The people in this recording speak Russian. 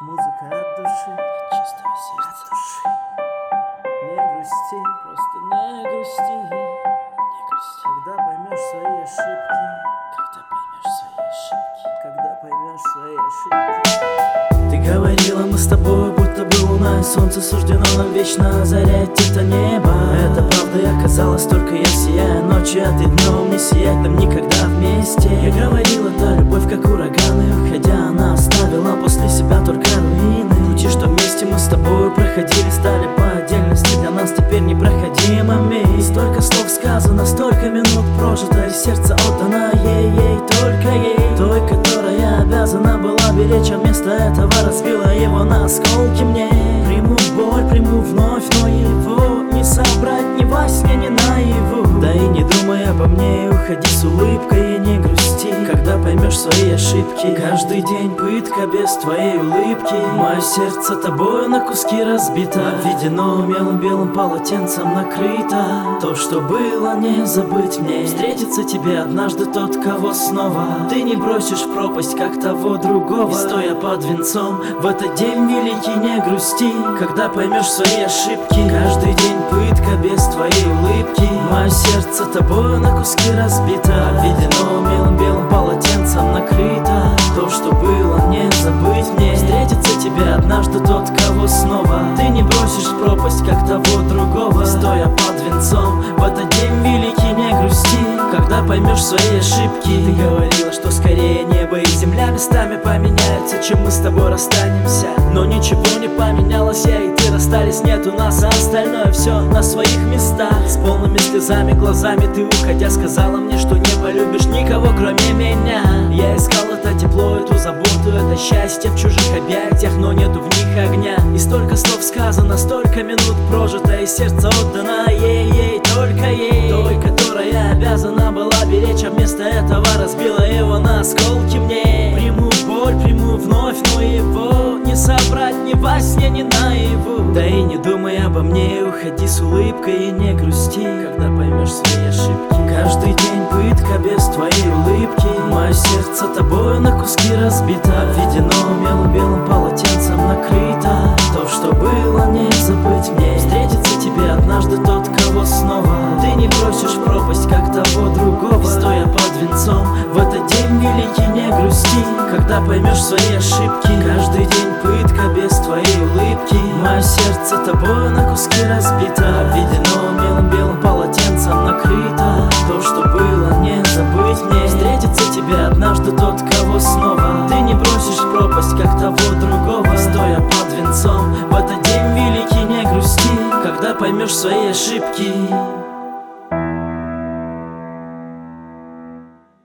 Музыка от души, от чистого сердца. От души. Не грусти, просто не грусти. Не грусти. Когда поймешь свои ошибки. Когда поймешь свои ошибки. Когда поймешь свои ошибки. Ты говорила мы с тобой, будто бы луна и солнце суждено нам вечно озарять это небо. Это правда и оказалось, только я сияю ночью, а ты днем не сияешь. Тобой проходили Стали по отдельности для нас теперь непроходимыми. И столько слов сказано, столько минут прожито И сердце отдано ей-ей, только ей. Той, которая обязана была беречь А вместо этого разбила его на осколки мне. Приму боль, приму вновь, но мне, уходи с улыбкой и не грусти Когда поймешь свои ошибки. Каждый день пытка без твоей улыбки. Мое сердце тобою на куски разбито. Обведено мелом белым полотенцем накрыто. То, что было, не забыть мне. Встретится тебе однажды тот, кого снова. Ты не бросишь в пропасть, как того другого. И стоя под венцом, в этот день великий не грусти. Когда поймешь свои ошибки. Каждый день пытка без твоей улыбки. Мое сердце тобою на куски разбито Обведено мелом белым полотенцем накрыто То, что было, не забыть мне. Встретится тебе однажды тот, кого снова. Ты не бросишь пропасть, как того другого. Стоя под венцом, в этот день великий поймешь свои ошибки. Ты говорила, что скорее небо и земля местами поменяются Чем мы с тобой расстанемся. Но ничего не поменялось, я и ты расстались Нет у нас, а остальное все на своих местах. С полными слезами глазами ты уходя сказала мне, что не полюбишь никого кроме меня. Я искал это тепло, эту заботу, это счастье в чужих объятиях Но нету в них огня. И столько слов сказано, столько минут прожито И сердце отдано ей-ей, только ей. Которая обязана была беречь А вместо этого разбила его на осколки. Мне Приму боль, приму вновь, но его Не собрать ни во сне, ни наяву. Да и не думай обо мне, уходи с улыбкой и не грусти. Когда поймешь свои ошибки Каждый день пытка без твоей улыбки. Мое сердце тобою на куски разбито Обведено мелом белым полотенцем накрыто. То, что было, поймешь свои ошибки. Каждый день пытка без твоей улыбки. Мое сердце тобою на куски разбито. Обведено мелом белым полотенцем накрыто. То, что было, не забыть мне. Встретится тебе однажды тот, кого снова. Ты не бросишь в пропасть, как того другого. Стоя под венцом, в этот день великий не грусти. Когда поймешь свои ошибки